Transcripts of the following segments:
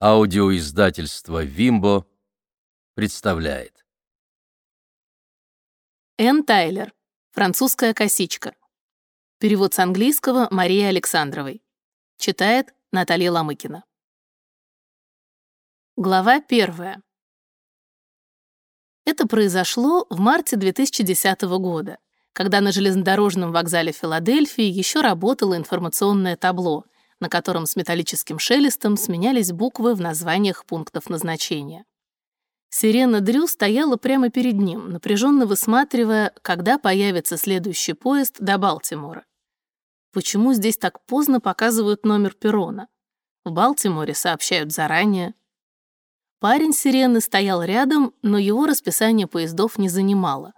Аудиоиздательство «Вимбо» представляет. Энн Тайлер. Французская косичка. Перевод с английского Марии Александровой. Читает Наталья Ломыкина. Глава первая. Это произошло в марте 2010 года, когда на железнодорожном вокзале Филадельфии еще работало информационное табло — на котором с металлическим шелестом сменялись буквы в названиях пунктов назначения. Сирена Дрю стояла прямо перед ним, напряженно высматривая, когда появится следующий поезд до Балтимора. Почему здесь так поздно показывают номер перрона? В Балтиморе сообщают заранее. Парень Сирены стоял рядом, но его расписание поездов не занимало.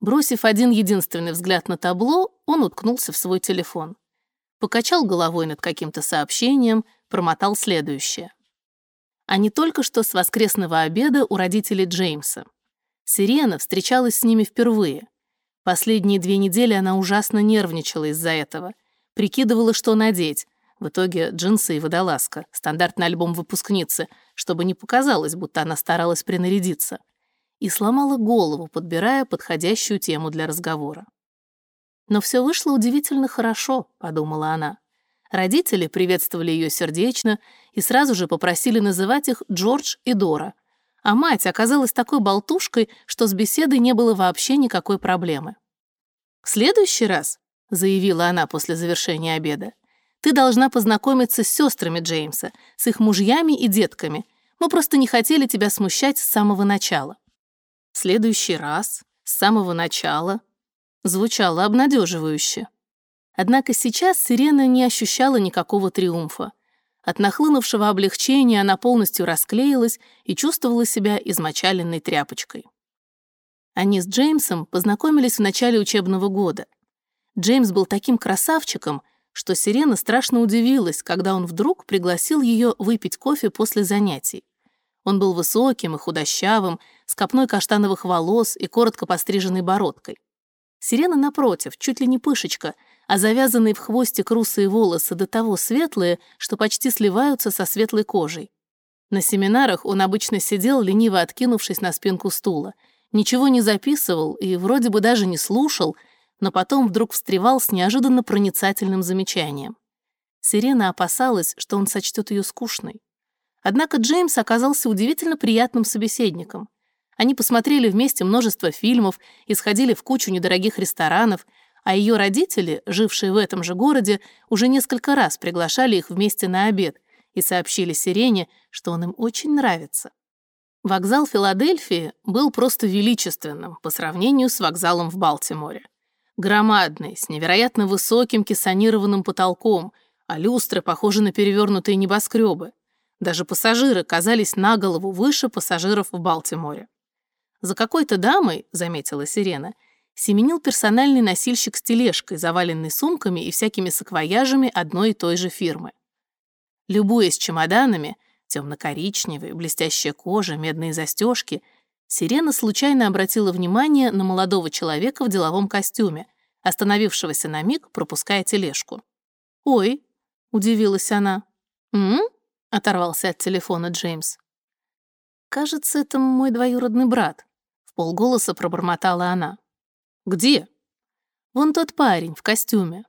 Бросив один единственный взгляд на табло, он уткнулся в свой телефон покачал головой над каким-то сообщением, промотал следующее. Они только что с воскресного обеда у родителей Джеймса. Сирена встречалась с ними впервые. Последние две недели она ужасно нервничала из-за этого. Прикидывала, что надеть. В итоге джинсы и водолазка, стандартный альбом выпускницы, чтобы не показалось, будто она старалась принарядиться. И сломала голову, подбирая подходящую тему для разговора. Но все вышло удивительно хорошо, подумала она. Родители приветствовали ее сердечно и сразу же попросили называть их Джордж и Дора. А мать оказалась такой болтушкой, что с беседой не было вообще никакой проблемы. «В следующий раз», — заявила она после завершения обеда, «ты должна познакомиться с сестрами Джеймса, с их мужьями и детками. Мы просто не хотели тебя смущать с самого начала». «В следующий раз, с самого начала», Звучало обнадеживающе. Однако сейчас Сирена не ощущала никакого триумфа. От нахлынувшего облегчения она полностью расклеилась и чувствовала себя измочаленной тряпочкой. Они с Джеймсом познакомились в начале учебного года. Джеймс был таким красавчиком, что Сирена страшно удивилась, когда он вдруг пригласил ее выпить кофе после занятий. Он был высоким и худощавым, с копной каштановых волос и коротко постриженной бородкой. Сирена, напротив, чуть ли не пышечка, а завязанные в хвостик русые волосы до того светлые, что почти сливаются со светлой кожей. На семинарах он обычно сидел, лениво откинувшись на спинку стула. Ничего не записывал и вроде бы даже не слушал, но потом вдруг встревал с неожиданно проницательным замечанием. Сирена опасалась, что он сочтет ее скучной. Однако Джеймс оказался удивительно приятным собеседником — они посмотрели вместе множество фильмов и сходили в кучу недорогих ресторанов, а ее родители, жившие в этом же городе, уже несколько раз приглашали их вместе на обед и сообщили Сирене, что он им очень нравится. Вокзал Филадельфии был просто величественным по сравнению с вокзалом в Балтиморе. Громадный, с невероятно высоким кессонированным потолком, а люстры похожи на перевернутые небоскребы. Даже пассажиры казались на голову выше пассажиров в Балтиморе. За какой-то дамой, заметила Сирена, семенил персональный носильщик с тележкой, заваленной сумками и всякими саквояжами одной и той же фирмы. Любуясь чемоданами, темно-коричневые, блестящая кожа, медные застежки, Сирена случайно обратила внимание на молодого человека в деловом костюме, остановившегося на миг, пропуская тележку. «Ой», — удивилась она. «М?», — оторвался от телефона Джеймс. «Кажется, это мой двоюродный брат», полголоса пробормотала она. «Где?» «Вон тот парень в костюме».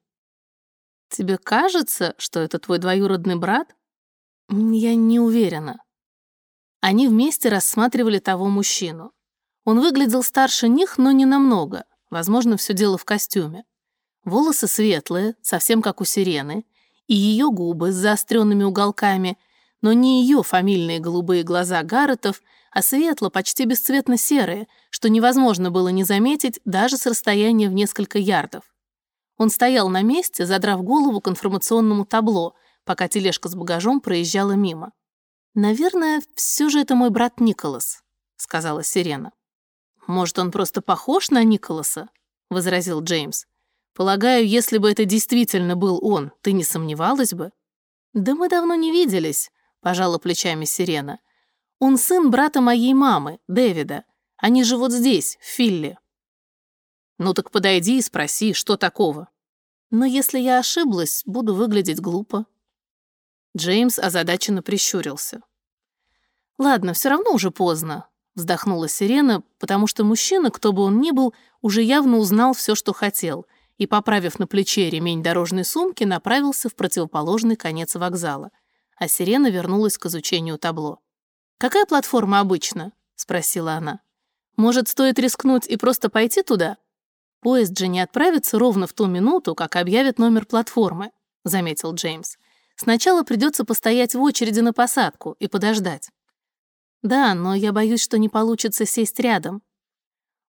«Тебе кажется, что это твой двоюродный брат?» «Я не уверена». Они вместе рассматривали того мужчину. Он выглядел старше них, но не намного. Возможно, все дело в костюме. Волосы светлые, совсем как у сирены, и ее губы с заостренными уголками, но не ее фамильные голубые глаза Гарретов — а светло, почти бесцветно-серые, что невозможно было не заметить даже с расстояния в несколько ярдов. Он стоял на месте, задрав голову к информационному табло, пока тележка с багажом проезжала мимо. «Наверное, все же это мой брат Николас», — сказала Сирена. «Может, он просто похож на Николаса?» — возразил Джеймс. «Полагаю, если бы это действительно был он, ты не сомневалась бы?» «Да мы давно не виделись», — пожала плечами Сирена. Он сын брата моей мамы, Дэвида. Они живут здесь, в Филле. Ну так подойди и спроси, что такого. Но если я ошиблась, буду выглядеть глупо. Джеймс озадаченно прищурился. «Ладно, все равно уже поздно», — вздохнула Сирена, потому что мужчина, кто бы он ни был, уже явно узнал все, что хотел, и, поправив на плече ремень дорожной сумки, направился в противоположный конец вокзала. А Сирена вернулась к изучению табло. «Какая платформа обычно?» — спросила она. «Может, стоит рискнуть и просто пойти туда?» «Поезд же не отправится ровно в ту минуту, как объявят номер платформы», — заметил Джеймс. «Сначала придется постоять в очереди на посадку и подождать». «Да, но я боюсь, что не получится сесть рядом».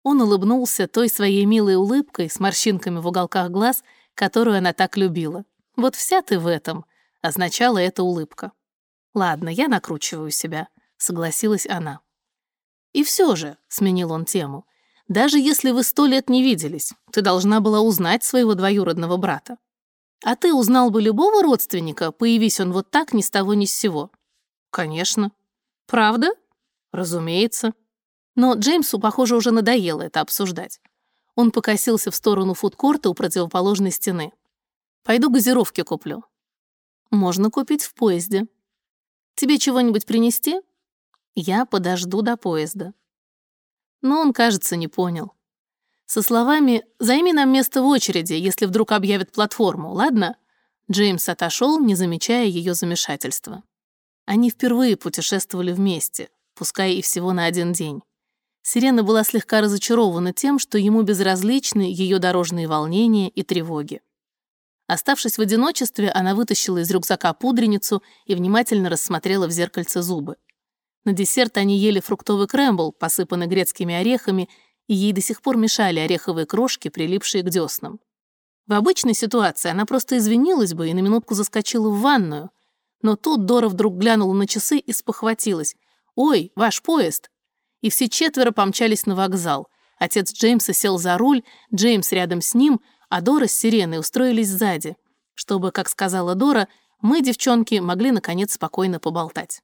Он улыбнулся той своей милой улыбкой с морщинками в уголках глаз, которую она так любила. «Вот вся ты в этом», — означала эта улыбка. «Ладно, я накручиваю себя», — согласилась она. «И все же», — сменил он тему, даже если вы сто лет не виделись, ты должна была узнать своего двоюродного брата. А ты узнал бы любого родственника, появись он вот так ни с того ни с сего? Конечно. Правда? Разумеется. Но Джеймсу, похоже, уже надоело это обсуждать. Он покосился в сторону фудкорта у противоположной стены. «Пойду газировки куплю». «Можно купить в поезде». «Тебе чего-нибудь принести?» «Я подожду до поезда» но он, кажется, не понял. Со словами «Займи нам место в очереди, если вдруг объявят платформу, ладно?» Джеймс отошел, не замечая ее замешательства. Они впервые путешествовали вместе, пускай и всего на один день. Сирена была слегка разочарована тем, что ему безразличны ее дорожные волнения и тревоги. Оставшись в одиночестве, она вытащила из рюкзака пудреницу и внимательно рассмотрела в зеркальце зубы. На десерт они ели фруктовый крэмбл, посыпанный грецкими орехами, и ей до сих пор мешали ореховые крошки, прилипшие к деснам. В обычной ситуации она просто извинилась бы и на минутку заскочила в ванную. Но тут Дора вдруг глянула на часы и спохватилась. «Ой, ваш поезд!» И все четверо помчались на вокзал. Отец Джеймса сел за руль, Джеймс рядом с ним, а Дора с Сиреной устроились сзади, чтобы, как сказала Дора, мы, девчонки, могли наконец спокойно поболтать.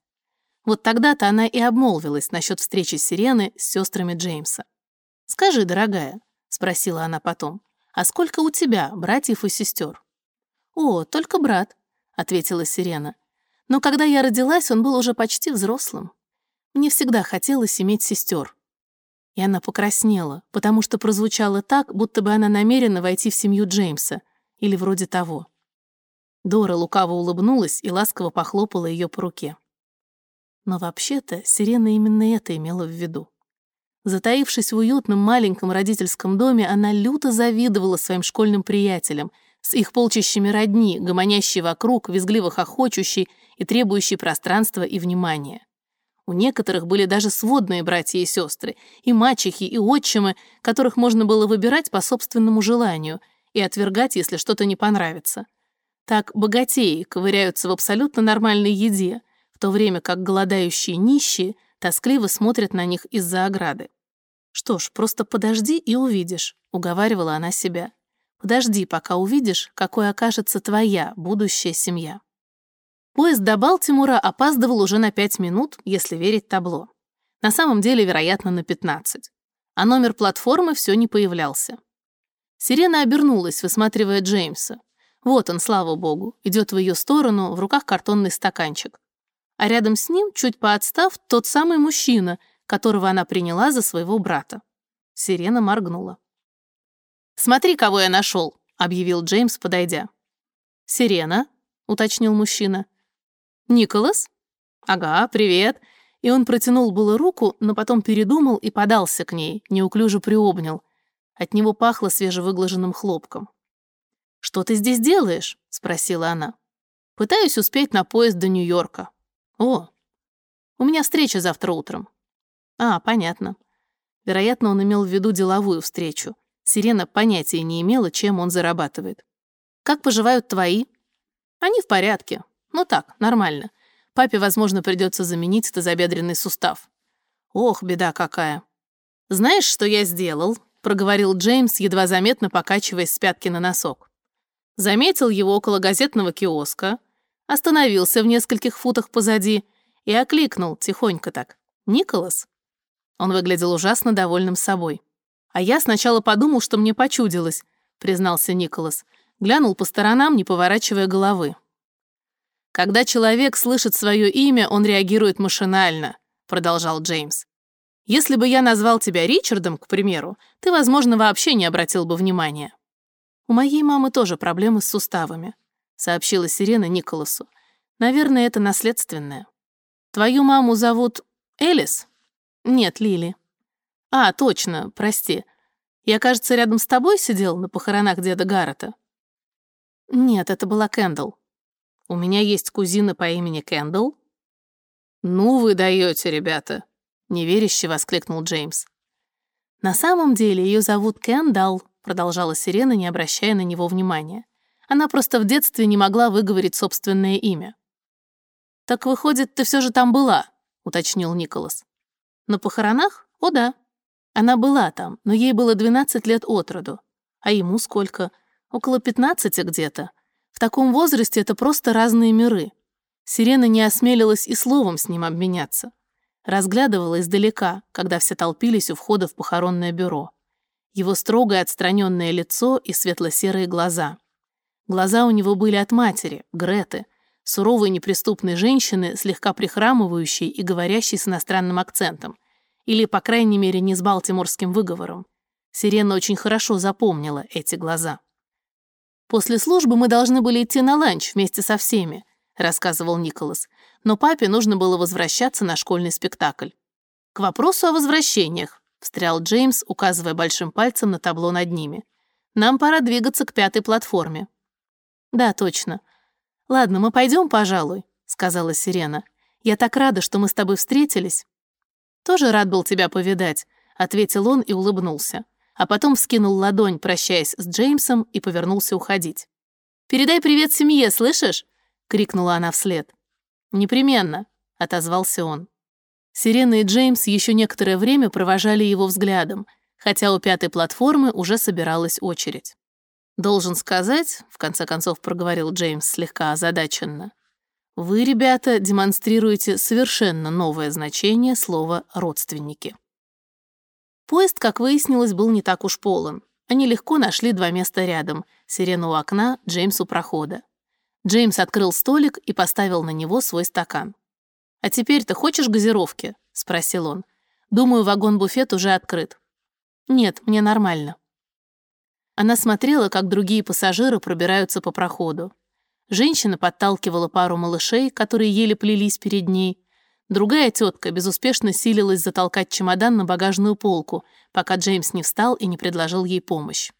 Вот тогда-то она и обмолвилась насчет встречи Сирены с сестрами Джеймса. «Скажи, дорогая», — спросила она потом, «а сколько у тебя братьев и сестер?» «О, только брат», — ответила Сирена. «Но когда я родилась, он был уже почти взрослым. Мне всегда хотелось иметь сестер». И она покраснела, потому что прозвучало так, будто бы она намерена войти в семью Джеймса, или вроде того. Дора лукаво улыбнулась и ласково похлопала ее по руке. Но вообще-то Сирена именно это имела в виду. Затаившись в уютном маленьком родительском доме, она люто завидовала своим школьным приятелям с их полчищами родни, гомонящей вокруг, визгливо хохочущей и требующей пространства и внимания. У некоторых были даже сводные братья и сестры, и мачехи, и отчимы, которых можно было выбирать по собственному желанию и отвергать, если что-то не понравится. Так богатеи ковыряются в абсолютно нормальной еде, в то время как голодающие нищие тоскливо смотрят на них из-за ограды. «Что ж, просто подожди и увидишь», — уговаривала она себя. «Подожди, пока увидишь, какой окажется твоя будущая семья». Поезд до Балтимора опаздывал уже на пять минут, если верить табло. На самом деле, вероятно, на 15. А номер платформы все не появлялся. Сирена обернулась, высматривая Джеймса. Вот он, слава богу, идет в ее сторону, в руках картонный стаканчик а рядом с ним, чуть поотстав, тот самый мужчина, которого она приняла за своего брата. Сирена моргнула. «Смотри, кого я нашел», — объявил Джеймс, подойдя. «Сирена», — уточнил мужчина. «Николас?» «Ага, привет». И он протянул было руку, но потом передумал и подался к ней, неуклюже приобнял. От него пахло свежевыглаженным хлопком. «Что ты здесь делаешь?» — спросила она. «Пытаюсь успеть на поезд до Нью-Йорка», «О, у меня встреча завтра утром». «А, понятно». Вероятно, он имел в виду деловую встречу. Сирена понятия не имела, чем он зарабатывает. «Как поживают твои?» «Они в порядке. Ну так, нормально. Папе, возможно, придется заменить тазобедренный сустав». «Ох, беда какая». «Знаешь, что я сделал?» — проговорил Джеймс, едва заметно покачиваясь с пятки на носок. Заметил его около газетного киоска, остановился в нескольких футах позади и окликнул тихонько так. «Николас?» Он выглядел ужасно довольным собой. «А я сначала подумал, что мне почудилось», — признался Николас. Глянул по сторонам, не поворачивая головы. Когда человек слышит свое имя, он реагирует машинально. продолжал Джеймс. «Если бы я назвал тебя Ричардом, к примеру, ты, возможно, вообще не обратил бы внимания». «У моей мамы тоже проблемы с суставами», — сообщила Сирена Николасу. «Наверное, это наследственное». «Твою маму зовут Элис?» «Нет, Лили». «А, точно, прости. Я, кажется, рядом с тобой сидел на похоронах деда Гаррета». «Нет, это была Кэндалл. У меня есть кузина по имени Кэндалл?» «Ну вы даете, ребята!» — неверяще воскликнул Джеймс. «На самом деле ее зовут Кэндалл», — продолжала Сирена, не обращая на него внимания. Она просто в детстве не могла выговорить собственное имя. «Так выходит, ты все же там была?» — уточнил Николас. «На похоронах? О, да. Она была там, но ей было 12 лет от роду. А ему сколько? Около 15 где-то. В таком возрасте это просто разные миры. Сирена не осмелилась и словом с ним обменяться. Разглядывала издалека, когда все толпились у входа в похоронное бюро. Его строгое отстраненное лицо и светло-серые глаза. Глаза у него были от матери, Греты, суровой неприступной женщины, слегка прихрамывающей и говорящей с иностранным акцентом, или, по крайней мере, не с балтиморским выговором. Сирена очень хорошо запомнила эти глаза. После службы мы должны были идти на ланч вместе со всеми, рассказывал Николас, но папе нужно было возвращаться на школьный спектакль. К вопросу о возвращениях, встрял Джеймс, указывая большим пальцем на табло над ними. Нам пора двигаться к пятой платформе. Да, точно. Ладно, мы пойдем, пожалуй, сказала Сирена. Я так рада, что мы с тобой встретились. Тоже рад был тебя повидать, ответил он и улыбнулся, а потом вскинул ладонь, прощаясь с Джеймсом, и повернулся уходить. Передай привет семье, слышишь? — крикнула она вслед. «Непременно», — отозвался он. Сирена и Джеймс еще некоторое время провожали его взглядом, хотя у пятой платформы уже собиралась очередь. «Должен сказать», — в конце концов проговорил Джеймс слегка озадаченно, «вы, ребята, демонстрируете совершенно новое значение слова «родственники». Поезд, как выяснилось, был не так уж полон. Они легко нашли два места рядом — Сирену у окна, Джеймс у прохода. Джеймс открыл столик и поставил на него свой стакан. «А теперь ты хочешь газировки?» — спросил он. «Думаю, вагон-буфет уже открыт». «Нет, мне нормально». Она смотрела, как другие пассажиры пробираются по проходу. Женщина подталкивала пару малышей, которые еле плелись перед ней. Другая тетка безуспешно силилась затолкать чемодан на багажную полку, пока Джеймс не встал и не предложил ей помощь.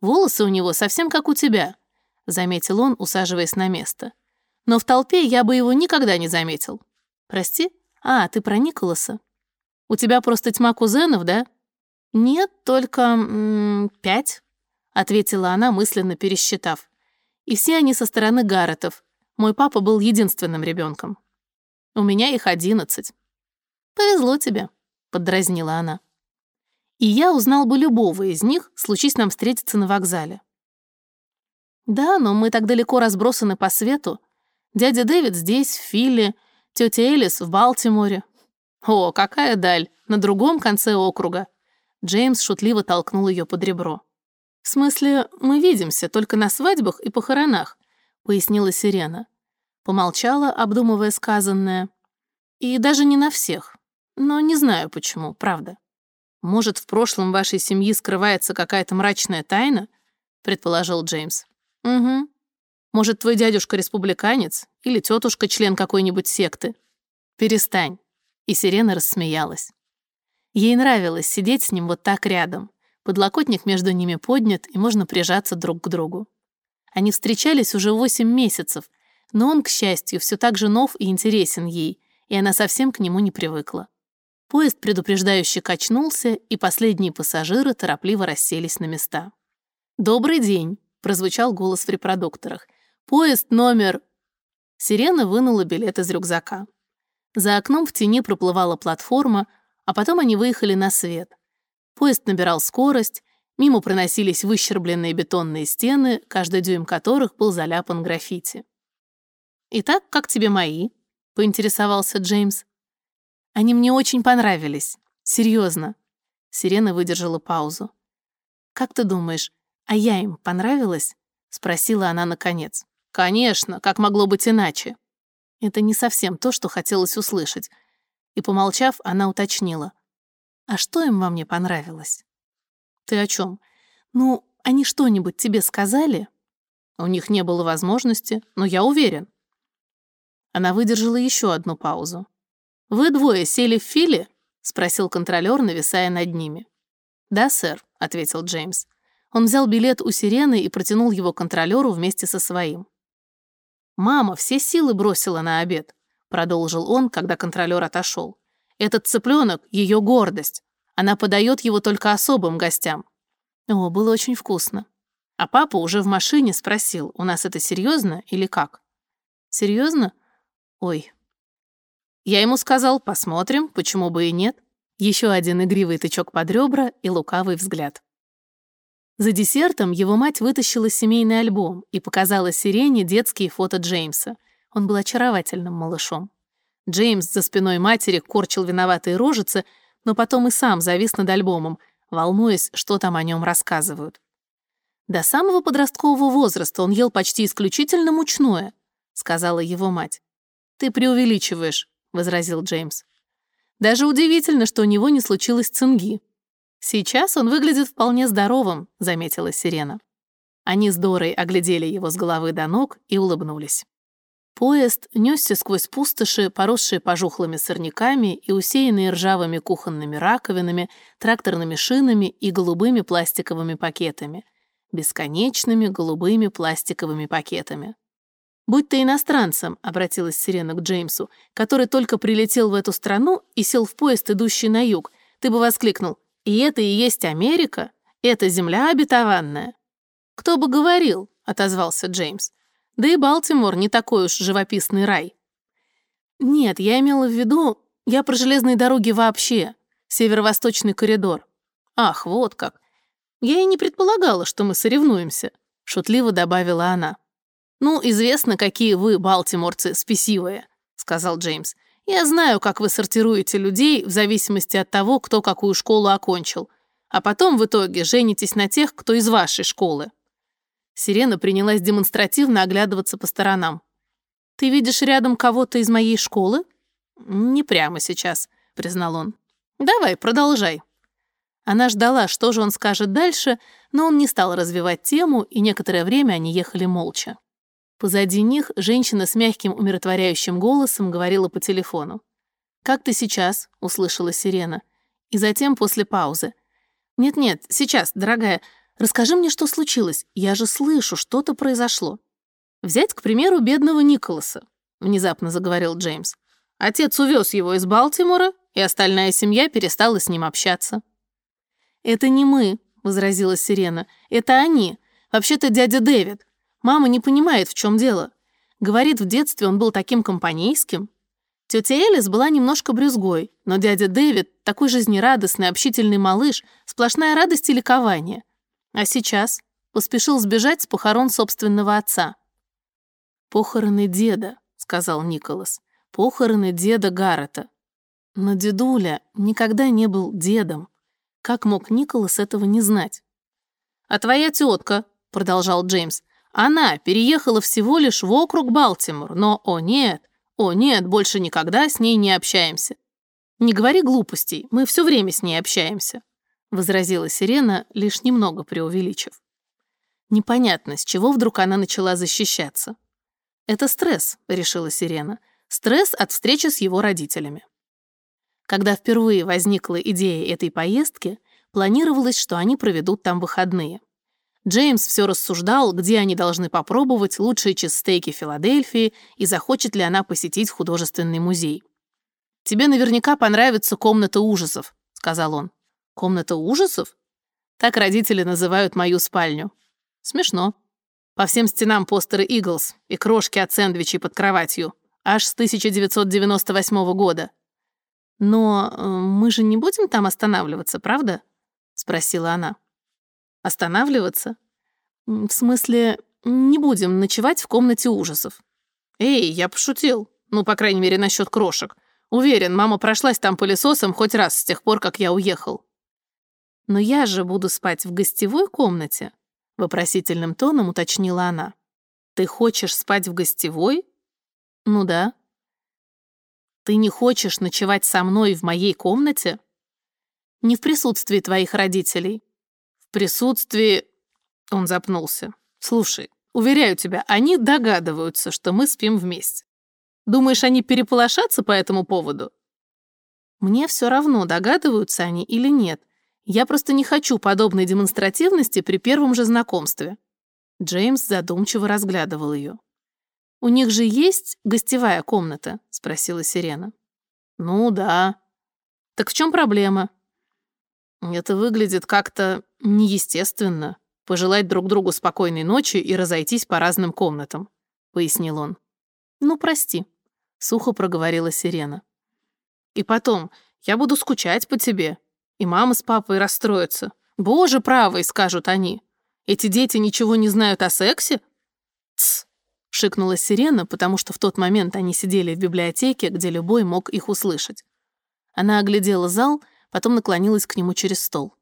«Волосы у него совсем как у тебя», — заметил он, усаживаясь на место. «Но в толпе я бы его никогда не заметил». «Прости? А, ты про Николаса? У тебя просто тьма кузенов, да?» «Нет, только... Пять», — ответила она, мысленно пересчитав. «И все они со стороны Гарретов. Мой папа был единственным ребенком. У меня их одиннадцать». «Повезло тебе», — поддразнила она. «И я узнал бы любого из них, случись нам встретиться на вокзале. «Да, но мы так далеко разбросаны по свету. Дядя Дэвид здесь, в Филе, тетя Элис в Балтиморе. О, какая даль, на другом конце округа». Джеймс шутливо толкнул ее под ребро. «В смысле, мы видимся только на свадьбах и похоронах», — пояснила Сирена. Помолчала, обдумывая сказанное. «И даже не на всех. Но не знаю почему, правда. Может, в прошлом вашей семьи скрывается какая-то мрачная тайна?» — предположил Джеймс. «Угу. Может, твой дядюшка республиканец или тетушка член какой-нибудь секты? Перестань». И Сирена рассмеялась. Ей нравилось сидеть с ним вот так рядом. Подлокотник между ними поднят, и можно прижаться друг к другу. Они встречались уже восемь месяцев, но он, к счастью, все так же нов и интересен ей, и она совсем к нему не привыкла. Поезд предупреждающе качнулся, и последние пассажиры торопливо расселись на места. «Добрый день!» прозвучал голос в репродукторах. «Поезд номер...» Сирена вынула билет из рюкзака. За окном в тени проплывала платформа, а потом они выехали на свет. Поезд набирал скорость, мимо проносились выщербленные бетонные стены, каждый дюйм которых был заляпан граффити. «Итак, как тебе мои?» — поинтересовался Джеймс. «Они мне очень понравились. Серьезно». Сирена выдержала паузу. «Как ты думаешь, «А я им понравилась?» — спросила она наконец. «Конечно, как могло быть иначе?» Это не совсем то, что хотелось услышать. И, помолчав, она уточнила. «А что им во мне понравилось?» «Ты о чем? Ну, они что-нибудь тебе сказали?» «У них не было возможности, но я уверен». Она выдержала еще одну паузу. «Вы двое сели в филе?» — спросил контролер, нависая над ними. «Да, сэр», — ответил Джеймс. Он взял билет у сирены и протянул его контролеру вместе со своим. «Мама все силы бросила на обед», — продолжил он, когда контролер отошел. «Этот цыпленок — ее гордость. Она подает его только особым гостям». О, было очень вкусно. А папа уже в машине спросил, у нас это серьезно или как? Серьезно? Ой. Я ему сказал, посмотрим, почему бы и нет. Еще один игривый тычок под ребра и лукавый взгляд. За десертом его мать вытащила семейный альбом и показала Сирене детские фото Джеймса. Он был очаровательным малышом. Джеймс за спиной матери корчил виноватые рожицы, но потом и сам завис над альбомом, волнуясь, что там о нем рассказывают. До самого подросткового возраста он ел почти исключительно мучное, сказала его мать. Ты преувеличиваешь, возразил Джеймс. Даже удивительно, что у него не случилось цинги. «Сейчас он выглядит вполне здоровым», — заметила Сирена. Они с Дорой оглядели его с головы до ног и улыбнулись. Поезд несся сквозь пустоши, поросшие пожухлыми сорняками и усеянные ржавыми кухонными раковинами, тракторными шинами и голубыми пластиковыми пакетами. Бесконечными голубыми пластиковыми пакетами. «Будь ты иностранцем», — обратилась Сирена к Джеймсу, который только прилетел в эту страну и сел в поезд, идущий на юг, ты бы воскликнул и это и есть Америка? Это земля обетованная?» «Кто бы говорил?» — отозвался Джеймс. «Да и Балтимор не такой уж живописный рай». «Нет, я имела в виду... Я про железные дороги вообще. Северо-восточный коридор». «Ах, вот как. Я и не предполагала, что мы соревнуемся», — шутливо добавила она. «Ну, известно, какие вы, балтиморцы, спесивые», — сказал Джеймс. Я знаю, как вы сортируете людей в зависимости от того, кто какую школу окончил, а потом в итоге женитесь на тех, кто из вашей школы». Сирена принялась демонстративно оглядываться по сторонам. «Ты видишь рядом кого-то из моей школы?» «Не прямо сейчас», — признал он. «Давай, продолжай». Она ждала, что же он скажет дальше, но он не стал развивать тему, и некоторое время они ехали молча. Позади них женщина с мягким умиротворяющим голосом говорила по телефону. «Как ты сейчас?» — услышала сирена. И затем после паузы. «Нет-нет, сейчас, дорогая, расскажи мне, что случилось. Я же слышу, что-то произошло». «Взять, к примеру, бедного Николаса», — внезапно заговорил Джеймс. «Отец увез его из Балтимора, и остальная семья перестала с ним общаться». «Это не мы», — возразила Сирена. «Это они. Вообще-то дядя Дэвид. Мама не понимает, в чем дело. Говорит, в детстве он был таким компанейским. Тетя Элис была немножко брюзгой, но дядя Дэвид — такой жизнерадостный, общительный малыш, сплошная радость и ликование. А сейчас поспешил сбежать с похорон собственного отца. «Похороны деда», — сказал Николас. «Похороны деда Гаррета». Но дедуля никогда не был дедом. Как мог Николас этого не знать? «А твоя тетка», — продолжал Джеймс, она переехала всего лишь в округ Балтимор, но, о нет, о нет, больше никогда с ней не общаемся. Не говори глупостей, мы все время с ней общаемся, возразила Сирена, лишь немного преувеличив. Непонятно, с чего вдруг она начала защищаться. Это стресс, решила Сирена. Стресс от встречи с его родителями. Когда впервые возникла идея этой поездки, планировалось, что они проведут там выходные. Джеймс все рассуждал, где они должны попробовать лучшие чизстейки Филадельфии и захочет ли она посетить художественный музей. «Тебе наверняка понравится комната ужасов», — сказал он. «Комната ужасов?» Так родители называют мою спальню. Смешно. По всем стенам постеры Иглс и крошки от сэндвичей под кроватью. Аж с 1998 года. «Но э, мы же не будем там останавливаться, правда?» — спросила она. Останавливаться? В смысле, не будем ночевать в комнате ужасов. Эй, я пошутил. Ну, по крайней мере, насчет крошек. Уверен, мама прошлась там пылесосом хоть раз с тех пор, как я уехал. Но я же буду спать в гостевой комнате, вопросительным тоном уточнила она. Ты хочешь спать в гостевой? Ну да. Ты не хочешь ночевать со мной в моей комнате? Не в присутствии твоих родителей. В присутствии... Он запнулся. Слушай, уверяю тебя, они догадываются, что мы спим вместе. Думаешь, они переполошатся по этому поводу? Мне все равно, догадываются они или нет. Я просто не хочу подобной демонстративности при первом же знакомстве. Джеймс задумчиво разглядывал ее. «У них же есть гостевая комната?» — спросила Сирена. «Ну да». «Так в чем проблема?» «Это выглядит как-то неестественно. Пожелать друг другу спокойной ночи и разойтись по разным комнатам», — пояснил он. «Ну, прости», — сухо проговорила Сирена. «И потом, я буду скучать по тебе, и мама с папой расстроятся. Боже правый, скажут они. Эти дети ничего не знают о сексе? Тсс, шикнула сирена, потому что в тот момент они сидели в библиотеке, где любой мог их услышать. Она оглядела зал, потом наклонилась к нему через стол.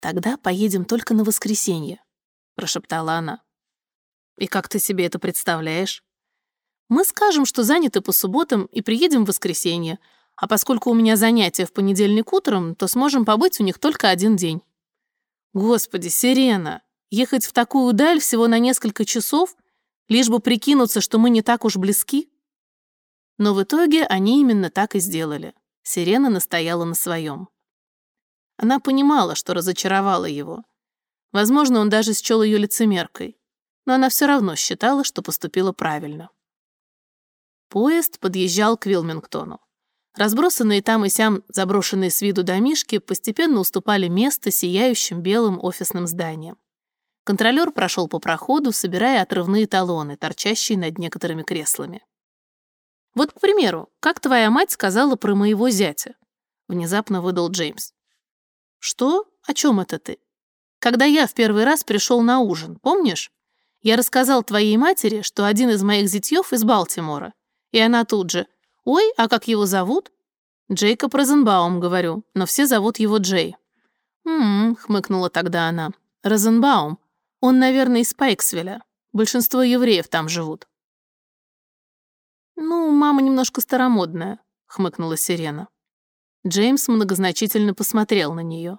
«Тогда поедем только на воскресенье», — прошептала она. «И как ты себе это представляешь?» «Мы скажем, что заняты по субботам, и приедем в воскресенье, а поскольку у меня занятия в понедельник утром, то сможем побыть у них только один день». «Господи, Сирена, ехать в такую даль всего на несколько часов, лишь бы прикинуться, что мы не так уж близки?» Но в итоге они именно так и сделали. Сирена настояла на своем. Она понимала, что разочаровала его. Возможно, он даже счел ее лицемеркой, но она все равно считала, что поступила правильно. Поезд подъезжал к Вилмингтону. Разбросанные там и сям заброшенные с виду домишки постепенно уступали место сияющим белым офисным зданиям. Контролер прошел по проходу, собирая отрывные талоны, торчащие над некоторыми креслами. «Вот, к примеру, как твоя мать сказала про моего зятя?» Внезапно выдал Джеймс. «Что? О чем это ты?» «Когда я в первый раз пришел на ужин, помнишь? Я рассказал твоей матери, что один из моих зятьев из Балтимора, и она тут же – «Ой, а как его зовут?» «Джейкоб Розенбаум, говорю, но все зовут его Джей». «М-м», хмыкнула тогда она. «Розенбаум. Он, наверное, из Пайксвилля. Большинство евреев там живут». «Ну, мама немножко старомодная», — хмыкнула Сирена. Джеймс многозначительно посмотрел на нее.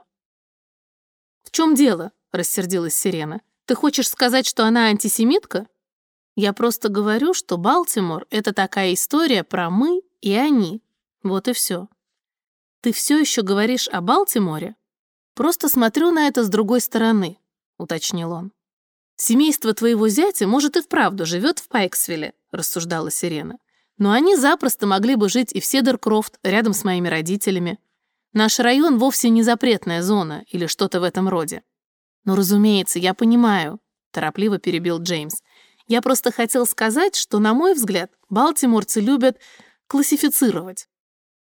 «В чем дело?» — рассердилась Сирена. «Ты хочешь сказать, что она антисемитка?» Я просто говорю, что Балтимор — это такая история про мы и они. Вот и все. Ты все еще говоришь о Балтиморе? Просто смотрю на это с другой стороны, уточнил он. Семейство твоего зятя, может, и вправду живет в Пайксвилле, рассуждала Сирена. Но они запросто могли бы жить и в Седеркрофт, рядом с моими родителями. Наш район вовсе не запретная зона или что-то в этом роде. Ну, разумеется, я понимаю, торопливо перебил Джеймс. Я просто хотел сказать, что, на мой взгляд, балтиморцы любят классифицировать.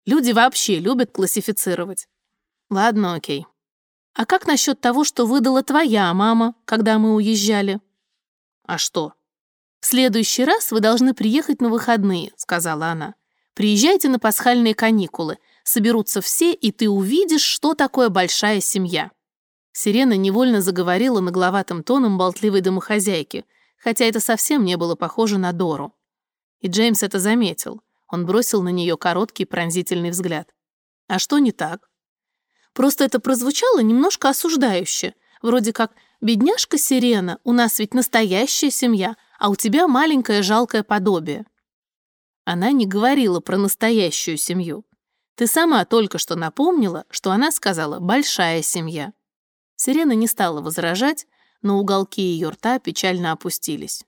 Люди вообще любят классифицировать. Ладно, окей. А как насчет того, что выдала твоя мама, когда мы уезжали? А что? В следующий раз вы должны приехать на выходные, сказала она. Приезжайте на пасхальные каникулы. Соберутся все, и ты увидишь, что такое большая семья. Сирена невольно заговорила нагловатым тоном болтливой домохозяйки — хотя это совсем не было похоже на Дору. И Джеймс это заметил. Он бросил на нее короткий пронзительный взгляд. А что не так? Просто это прозвучало немножко осуждающе. Вроде как «Бедняжка Сирена, у нас ведь настоящая семья, а у тебя маленькое жалкое подобие». Она не говорила про настоящую семью. Ты сама только что напомнила, что она сказала «большая семья». Сирена не стала возражать, но уголки ее рта печально опустились.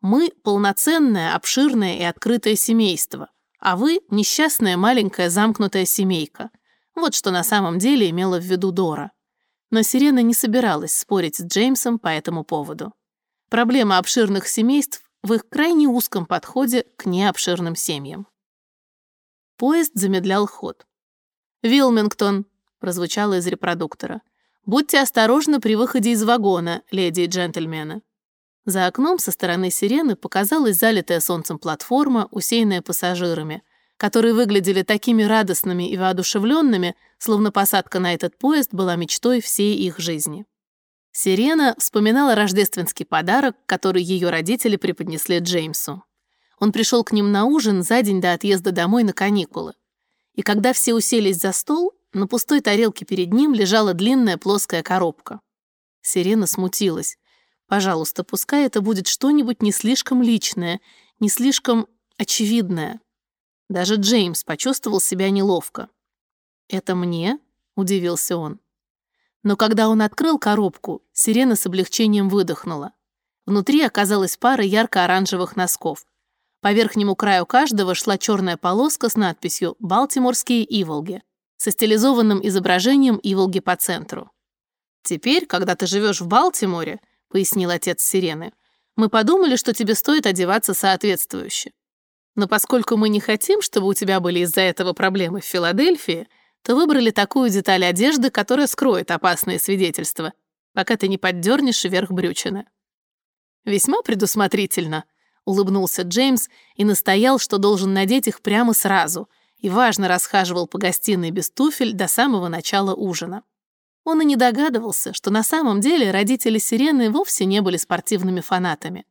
«Мы — полноценное, обширное и открытое семейство, а вы — несчастная маленькая замкнутая семейка. Вот что на самом деле имела в виду Дора. Но Сирена не собиралась спорить с Джеймсом по этому поводу. Проблема обширных семейств в их крайне узком подходе к необширным семьям. Поезд замедлял ход. «Вилмингтон», — прозвучало из репродуктора. Будьте осторожны при выходе из вагона, леди и джентльмены». За окном со стороны сирены показалась залитая солнцем платформа, усеянная пассажирами, которые выглядели такими радостными и воодушевленными, словно посадка на этот поезд была мечтой всей их жизни. Сирена вспоминала рождественский подарок, который ее родители преподнесли Джеймсу. Он пришел к ним на ужин за день до отъезда домой на каникулы. И когда все уселись за стол, на пустой тарелке перед ним лежала длинная плоская коробка. Сирена смутилась. «Пожалуйста, пускай это будет что-нибудь не слишком личное, не слишком очевидное». Даже Джеймс почувствовал себя неловко. «Это мне?» — удивился он. Но когда он открыл коробку, сирена с облегчением выдохнула. Внутри оказалась пара ярко-оранжевых носков. По верхнему краю каждого шла черная полоска с надписью «Балтиморские Иволги» со стилизованным изображением Иволги по центру. «Теперь, когда ты живешь в Балтиморе», — пояснил отец Сирены, «мы подумали, что тебе стоит одеваться соответствующе. Но поскольку мы не хотим, чтобы у тебя были из-за этого проблемы в Филадельфии, то выбрали такую деталь одежды, которая скроет опасные свидетельства, пока ты не поддернешь вверх брючины». «Весьма предусмотрительно», — улыбнулся Джеймс и настоял, что должен надеть их прямо сразу, и важно расхаживал по гостиной без туфель до самого начала ужина. Он и не догадывался, что на самом деле родители Сирены вовсе не были спортивными фанатами.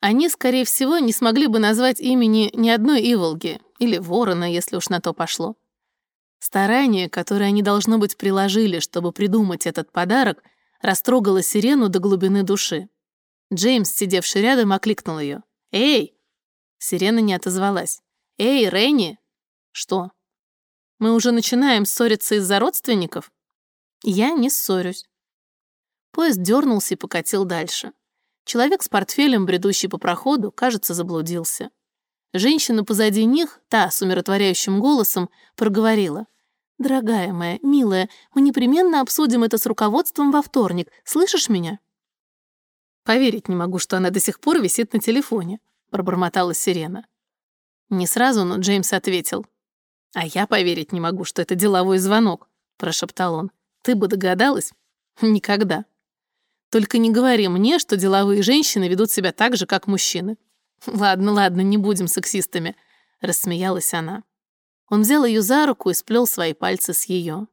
Они, скорее всего, не смогли бы назвать имени ни одной Иволги, или Ворона, если уж на то пошло. Старание, которое они, должно быть, приложили, чтобы придумать этот подарок, растрогало Сирену до глубины души. Джеймс, сидевший рядом, окликнул ее. «Эй!» Сирена не отозвалась. «Эй, Ренни!» «Что?» «Мы уже начинаем ссориться из-за родственников?» «Я не ссорюсь». Поезд дернулся и покатил дальше. Человек с портфелем, бредущий по проходу, кажется, заблудился. Женщина позади них, та с умиротворяющим голосом, проговорила. «Дорогая моя, милая, мы непременно обсудим это с руководством во вторник. Слышишь меня?» Поверить не могу, что она до сих пор висит на телефоне», — пробормотала Сирена. Не сразу, но Джеймс ответил. «А я поверить не могу, что это деловой звонок», — прошептал он. «Ты бы догадалась?» «Никогда». «Только не говори мне, что деловые женщины ведут себя так же, как мужчины». «Ладно, ладно, не будем сексистами», — рассмеялась она. Он взял ее за руку и сплел свои пальцы с ее.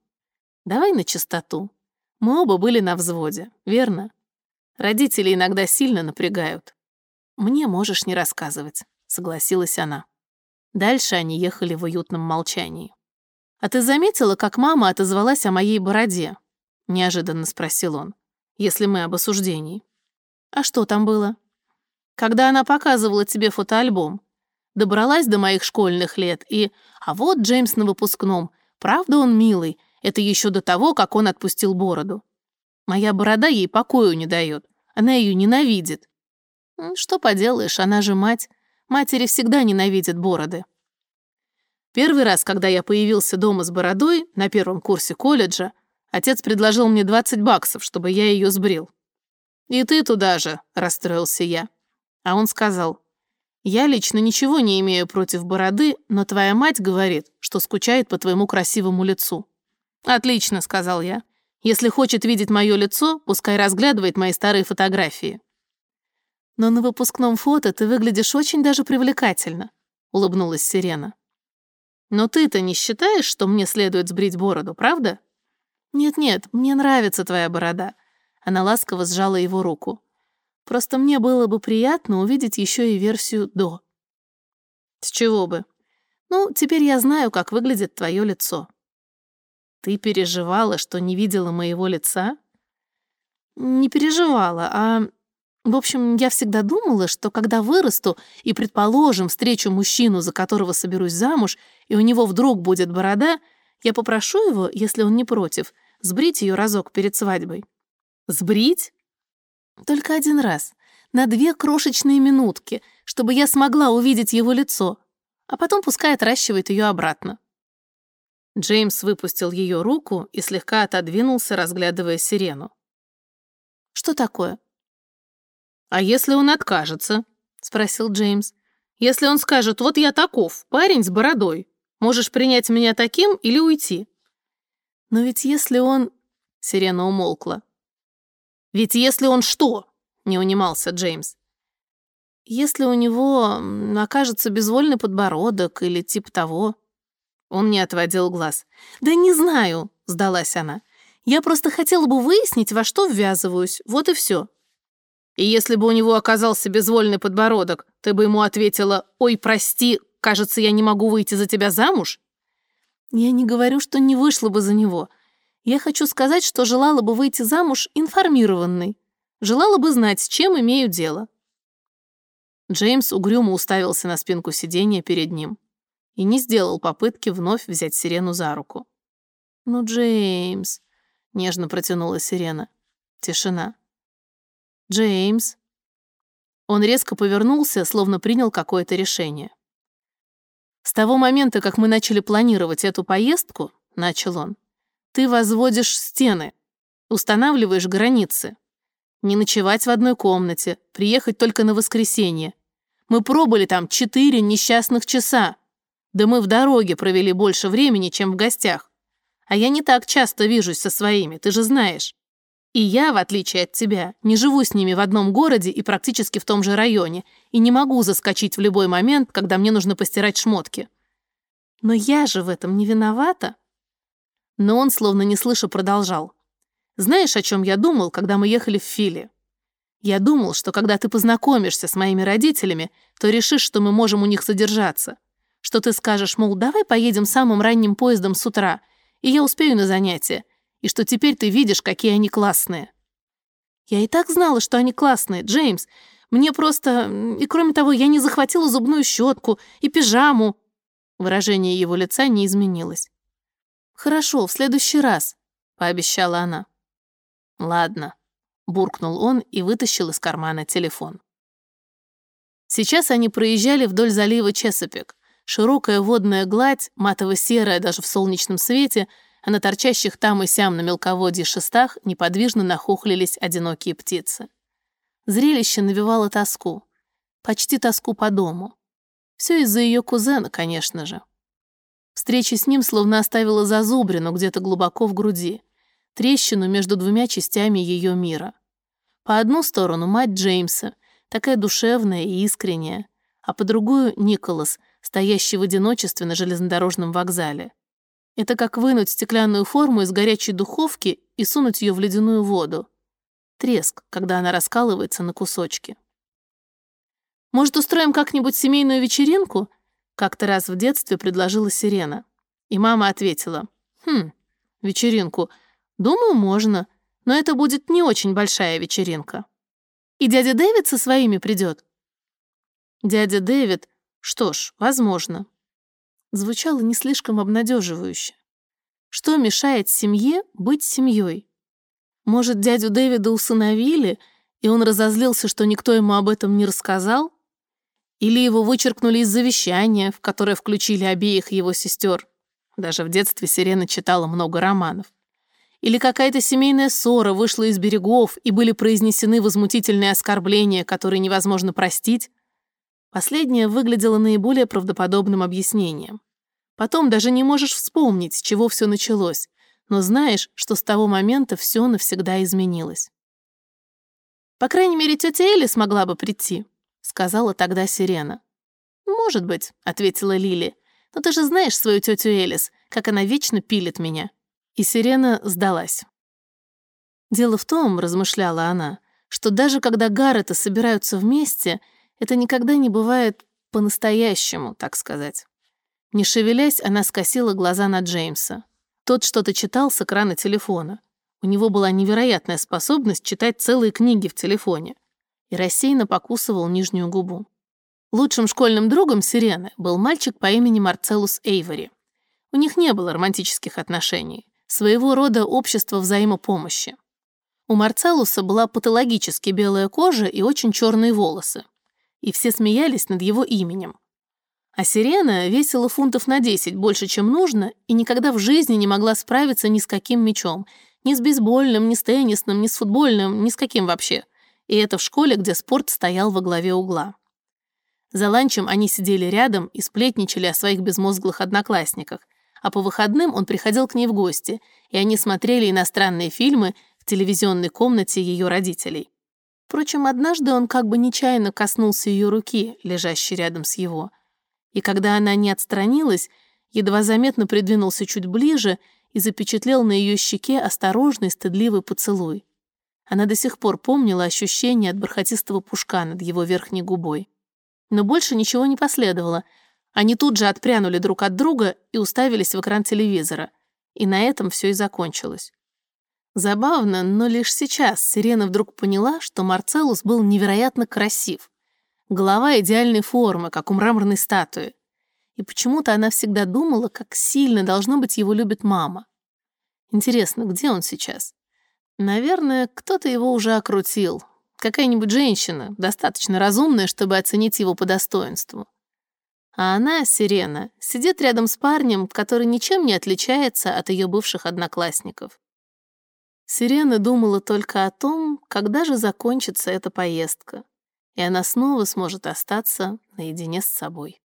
«Давай на чистоту. Мы оба были на взводе, верно? Родители иногда сильно напрягают. Мне можешь не рассказывать, согласилась она. Дальше они ехали в уютном молчании. «А ты заметила, как мама отозвалась о моей бороде?» — неожиданно спросил он, если мы об осуждении. «А что там было?» «Когда она показывала тебе фотоальбом. Добралась до моих школьных лет и... А вот Джеймс на выпускном. Правда он милый. Это еще до того, как он отпустил бороду. Моя борода ей покою не дает. Она ее ненавидит. Что поделаешь, она же мать. Матери всегда ненавидят бороды. Первый раз, когда я появился дома с бородой, на первом курсе колледжа, отец предложил мне 20 баксов, чтобы я ее сбрил. «И ты туда же», — расстроился я. А он сказал, «Я лично ничего не имею против бороды, но твоя мать говорит, что скучает по твоему красивому лицу». «Отлично», — сказал я. Если хочет видеть мое лицо, пускай разглядывает мои старые фотографии. Но на выпускном фото ты выглядишь очень даже привлекательно, улыбнулась Сирена. Но ты-то не считаешь, что мне следует сбрить бороду, правда? Нет-нет, мне нравится твоя борода. Она ласково сжала его руку. Просто мне было бы приятно увидеть еще и версию до. С чего бы? Ну, теперь я знаю, как выглядит твое лицо. Ты переживала, что не видела моего лица? Не переживала, а... В общем, я всегда думала, что когда вырасту и, предположим, встречу мужчину, за которого соберусь замуж, и у него вдруг будет борода, я попрошу его, если он не против, сбрить ее разок перед свадьбой. Сбрить? Только один раз, на две крошечные минутки, чтобы я смогла увидеть его лицо, а потом пускай отращивает ее обратно. Джеймс выпустил ее руку и слегка отодвинулся, разглядывая сирену. «Что такое?» «А если он откажется?» — спросил Джеймс. «Если он скажет, вот я таков, парень с бородой, можешь принять меня таким или уйти?» «Но ведь если он...» — сирена умолкла. «Ведь если он что?» — не унимался Джеймс. «Если у него окажется безвольный подбородок или типа того...» Он не отводил глаз. «Да не знаю», — сдалась она. «Я просто хотела бы выяснить, во что ввязываюсь. Вот и все». И если бы у него оказался безвольный подбородок, ты бы ему ответила «Ой, прости, кажется, я не могу выйти за тебя замуж»? Я не говорю, что не вышла бы за него. Я хочу сказать, что желала бы выйти замуж информированной. Желала бы знать, с чем имею дело. Джеймс угрюмо уставился на спинку сиденья перед ним и не сделал попытки вновь взять Сирену за руку. «Ну, Джеймс», — нежно протянула Сирена. Тишина. «Джеймс». Он резко повернулся, словно принял какое-то решение. «С того момента, как мы начали планировать эту поездку, — начал он, — ты возводишь стены, устанавливаешь границы. Не ночевать в одной комнате, приехать только на воскресенье. Мы пробыли там четыре несчастных часа. Да мы в дороге провели больше времени, чем в гостях. А я не так часто вижусь со своими, ты же знаешь. И я, в отличие от тебя, не живу с ними в одном городе и практически в том же районе, и не могу заскочить в любой момент, когда мне нужно постирать шмотки. Но я же в этом не виновата. Но он, словно не слыша, продолжал. Знаешь, о чем я думал, когда мы ехали в Филе? Я думал, что когда ты познакомишься с моими родителями, то решишь, что мы можем у них содержаться. Что ты скажешь, мол, давай поедем самым ранним поездом с утра, и я успею на занятия, и что теперь ты видишь, какие они классные. Я и так знала, что они классные, Джеймс. Мне просто... И кроме того, я не захватила зубную щетку и пижаму. Выражение его лица не изменилось. «Хорошо, в следующий раз», — пообещала она. «Ладно», — буркнул он и вытащил из кармана телефон. Сейчас они проезжали вдоль залива Чесопик. Широкая водная гладь, матово-серая даже в солнечном свете — а на торчащих там и сям на мелководье шестах неподвижно нахохлились одинокие птицы. Зрелище навевало тоску. Почти тоску по дому. Все из-за ее кузена, конечно же. Встреча с ним словно оставила зазубрину где-то глубоко в груди, трещину между двумя частями ее мира. По одну сторону мать Джеймса, такая душевная и искренняя, а по другую — Николас, стоящий в одиночестве на железнодорожном вокзале. Это как вынуть стеклянную форму из горячей духовки и сунуть ее в ледяную воду. Треск, когда она раскалывается на кусочки. «Может, устроим как-нибудь семейную вечеринку?» Как-то раз в детстве предложила Сирена. И мама ответила. «Хм, вечеринку. Думаю, можно, но это будет не очень большая вечеринка. И дядя Дэвид со своими придет?» Дядя Дэвид, что ж, возможно, звучало не слишком обнадеживающе. Что мешает семье быть семьей? Может, дядю Дэвида усыновили, и он разозлился, что никто ему об этом не рассказал? Или его вычеркнули из завещания, в которое включили обеих его сестер? Даже в детстве Сирена читала много романов. Или какая-то семейная ссора вышла из берегов, и были произнесены возмутительные оскорбления, которые невозможно простить? Последнее выглядело наиболее правдоподобным объяснением. Потом даже не можешь вспомнить, с чего все началось, но знаешь, что с того момента все навсегда изменилось. «По крайней мере, тетя Элли смогла бы прийти», — сказала тогда Сирена. «Может быть», — ответила Лили, «но ты же знаешь свою тетю Элис, как она вечно пилит меня». И Сирена сдалась. «Дело в том», — размышляла она, «что даже когда Гарреты собираются вместе, это никогда не бывает по-настоящему, так сказать». Не шевелясь, она скосила глаза на Джеймса. Тот что-то читал с экрана телефона. У него была невероятная способность читать целые книги в телефоне. И рассеянно покусывал нижнюю губу. Лучшим школьным другом Сирены был мальчик по имени Марцелус Эйвори. У них не было романтических отношений, своего рода общество взаимопомощи. У Марцелуса была патологически белая кожа и очень черные волосы. И все смеялись над его именем. А сирена весила фунтов на 10 больше, чем нужно, и никогда в жизни не могла справиться ни с каким мячом. Ни с бейсбольным, ни с теннисным, ни с футбольным, ни с каким вообще. И это в школе, где спорт стоял во главе угла. За ланчем они сидели рядом и сплетничали о своих безмозглых одноклассниках, а по выходным он приходил к ней в гости, и они смотрели иностранные фильмы в телевизионной комнате ее родителей. Впрочем, однажды он как бы нечаянно коснулся ее руки, лежащей рядом с его – и когда она не отстранилась, едва заметно придвинулся чуть ближе и запечатлел на ее щеке осторожный, стыдливый поцелуй. Она до сих пор помнила ощущение от бархатистого пушка над его верхней губой. Но больше ничего не последовало. Они тут же отпрянули друг от друга и уставились в экран телевизора. И на этом все и закончилось. Забавно, но лишь сейчас Сирена вдруг поняла, что Марцеллус был невероятно красив. Голова идеальной формы, как у мраморной статуи. И почему-то она всегда думала, как сильно, должно быть, его любит мама. Интересно, где он сейчас? Наверное, кто-то его уже окрутил. Какая-нибудь женщина, достаточно разумная, чтобы оценить его по достоинству. А она, Сирена, сидит рядом с парнем, который ничем не отличается от ее бывших одноклассников. Сирена думала только о том, когда же закончится эта поездка, и она снова сможет остаться наедине с собой.